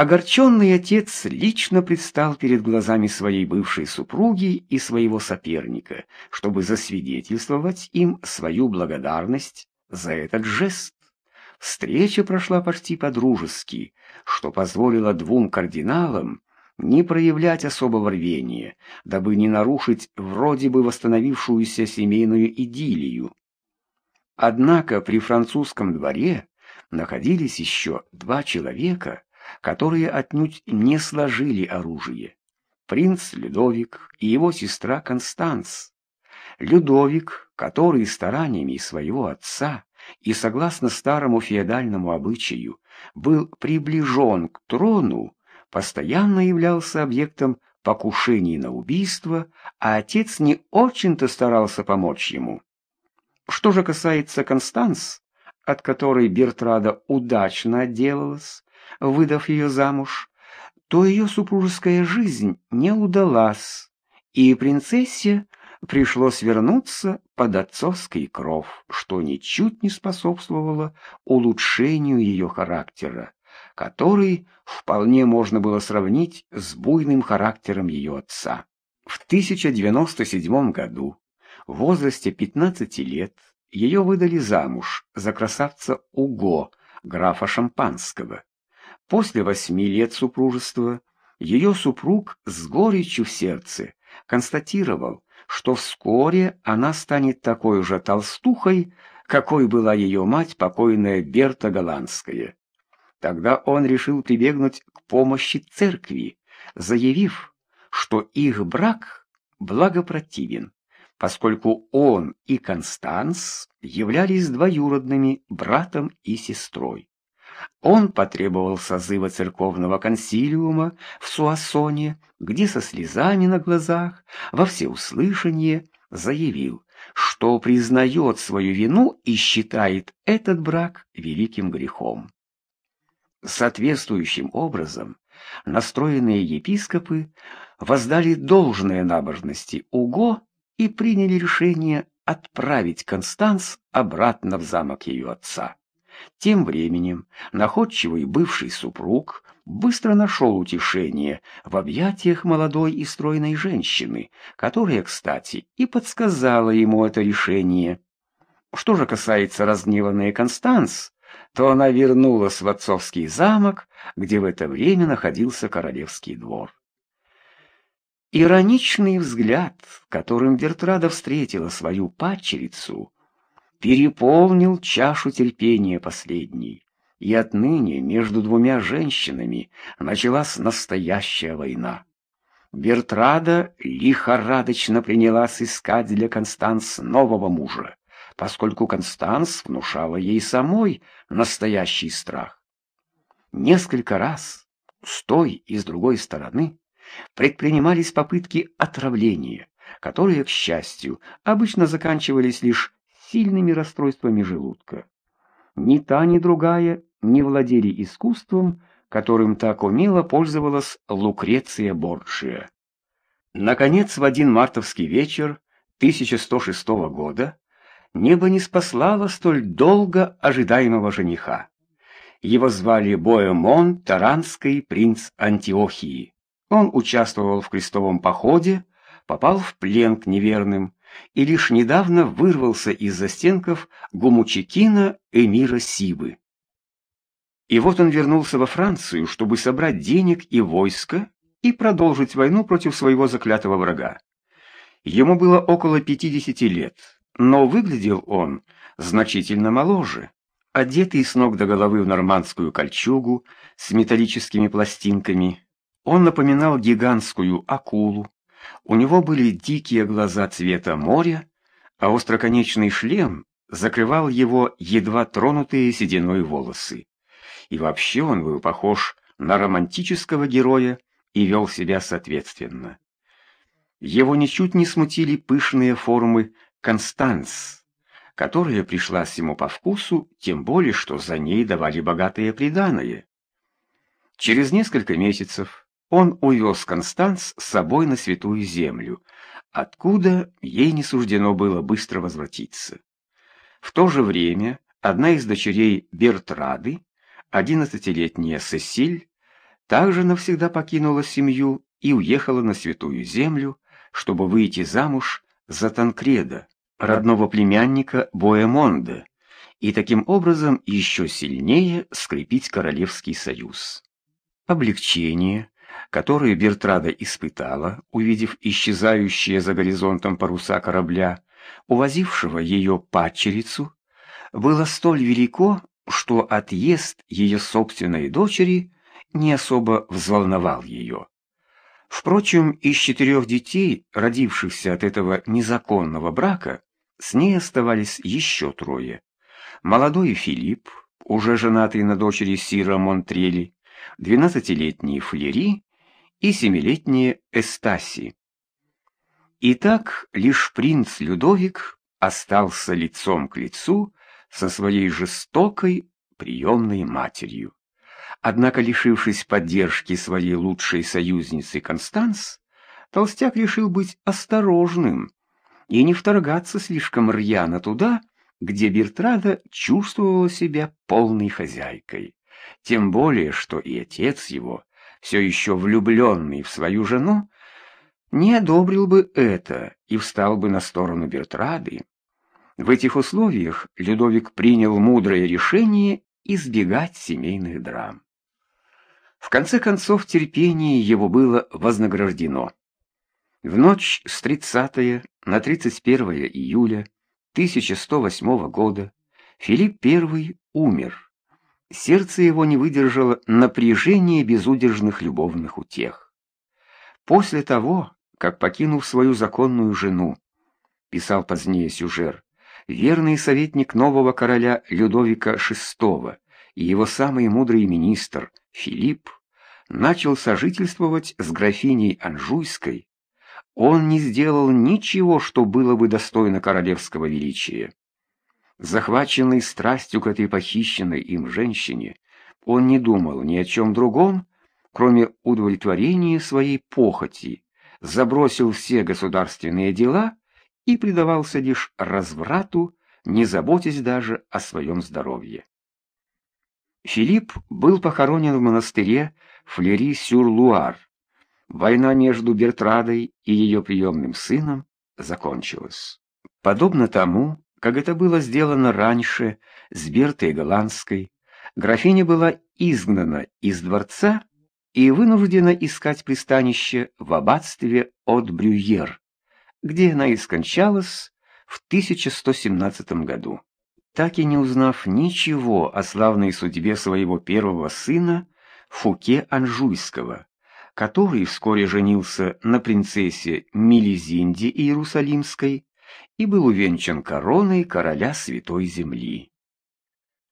Огорченный отец лично предстал перед глазами своей бывшей супруги и своего соперника, чтобы засвидетельствовать им свою благодарность за этот жест. Встреча прошла почти по-дружески, что позволило двум кардиналам не проявлять особого рвения, дабы не нарушить вроде бы восстановившуюся семейную идиллию. Однако при французском дворе находились еще два человека, которые отнюдь не сложили оружие. Принц Людовик и его сестра Констанс. Людовик, который стараниями своего отца и согласно старому феодальному обычаю был приближен к трону, постоянно являлся объектом покушений на убийство, а отец не очень-то старался помочь ему. Что же касается Констанс, от которой Бертрада удачно отделалась, выдав ее замуж, то ее супружеская жизнь не удалась, и принцессе пришлось вернуться под отцовский кров, что ничуть не способствовало улучшению ее характера, который вполне можно было сравнить с буйным характером ее отца. В 1097 году, в возрасте 15 лет, ее выдали замуж за красавца Уго, графа Шампанского. После восьми лет супружества ее супруг с горечью в сердце констатировал, что вскоре она станет такой же толстухой, какой была ее мать, покойная Берта Голландская. Тогда он решил прибегнуть к помощи церкви, заявив, что их брак благопротивен, поскольку он и Констанс являлись двоюродными братом и сестрой. Он потребовал созыва церковного консилиума в Суассоне, где со слезами на глазах во всеуслышание заявил, что признает свою вину и считает этот брак великим грехом. Соответствующим образом настроенные епископы воздали должное набожности Уго и приняли решение отправить Констанс обратно в замок ее отца. Тем временем находчивый бывший супруг быстро нашел утешение в объятиях молодой и стройной женщины, которая, кстати, и подсказала ему это решение. Что же касается разгневанной Констанс, то она вернулась в отцовский замок, где в это время находился королевский двор. Ироничный взгляд, которым Бертрада встретила свою падчерицу, переполнил чашу терпения последней, и отныне между двумя женщинами началась настоящая война. Бертрада лихорадочно принялась искать для Констанс нового мужа, поскольку Констанс внушала ей самой настоящий страх. Несколько раз с той и с другой стороны предпринимались попытки отравления, которые, к счастью, обычно заканчивались лишь сильными расстройствами желудка. Ни та, ни другая не владели искусством, которым так умело пользовалась Лукреция Борджия. Наконец, в один мартовский вечер 1106 года небо не спаслало столь долго ожидаемого жениха. Его звали Боэмон Таранский принц Антиохии. Он участвовал в крестовом походе, попал в плен к неверным и лишь недавно вырвался из застенков Гумучекина эмира Сибы. И вот он вернулся во Францию, чтобы собрать денег и войско и продолжить войну против своего заклятого врага. Ему было около 50 лет, но выглядел он значительно моложе. Одетый с ног до головы в нормандскую кольчугу с металлическими пластинками, он напоминал гигантскую акулу, у него были дикие глаза цвета моря, а остроконечный шлем закрывал его едва тронутые сединой волосы. И вообще он был похож на романтического героя и вел себя соответственно. Его ничуть не смутили пышные формы Констанс, которая пришлась ему по вкусу, тем более, что за ней давали богатые приданое. Через несколько месяцев он увез Констанс с собой на святую землю, откуда ей не суждено было быстро возвратиться. В то же время одна из дочерей Бертрады, одиннадцатилетняя Сесиль, также навсегда покинула семью и уехала на Святую Землю, чтобы выйти замуж за Танкреда, родного племянника Боэмонда, и таким образом еще сильнее скрепить Королевский союз. Облегчение, которое Бертрада испытала, увидев исчезающие за горизонтом паруса корабля, увозившего ее падчерицу, было столь велико, что отъезд ее собственной дочери не особо взволновал ее. Впрочем, из четырех детей, родившихся от этого незаконного брака, с ней оставались еще трое. Молодой Филипп, уже женатый на дочери Сира Монтрели, двенадцатилетний Флери и семилетняя Эстаси. Итак, лишь принц Людовик остался лицом к лицу со своей жестокой приемной матерью. Однако, лишившись поддержки своей лучшей союзницы Констанс, Толстяк решил быть осторожным и не вторгаться слишком рьяно туда, где Бертрада чувствовала себя полной хозяйкой. Тем более, что и отец его, все еще влюбленный в свою жену, не одобрил бы это и встал бы на сторону Бертрады. В этих условиях Людовик принял мудрое решение избегать семейных драм. В конце концов, терпение его было вознаграждено. В ночь с 30 на 31 июля 1108 года Филипп I умер. Сердце его не выдержало напряжения безудержных любовных утех. После того, как покинув свою законную жену, писал позднее Сюжер, верный советник нового короля Людовика VI и его самый мудрый министр Филипп начал сожительствовать с графиней Анжуйской, он не сделал ничего, что было бы достойно королевского величия. Захваченный страстью к этой похищенной им женщине, он не думал ни о чем другом, кроме удовлетворения своей похоти, забросил все государственные дела и предавался лишь разврату, не заботясь даже о своем здоровье. Филипп был похоронен в монастыре Флери-сюр-Луар. Война между Бертрадой и ее приемным сыном закончилась. Подобно тому, как это было сделано раньше с Бертой Голландской, графиня была изгнана из дворца и вынуждена искать пристанище в аббатстве от Брюер, где она и скончалась в 1117 году. Так и не узнав ничего о славной судьбе своего первого сына, Фуке Анжуйского, который вскоре женился на принцессе Мелизинде Иерусалимской и был увенчан короной короля Святой Земли.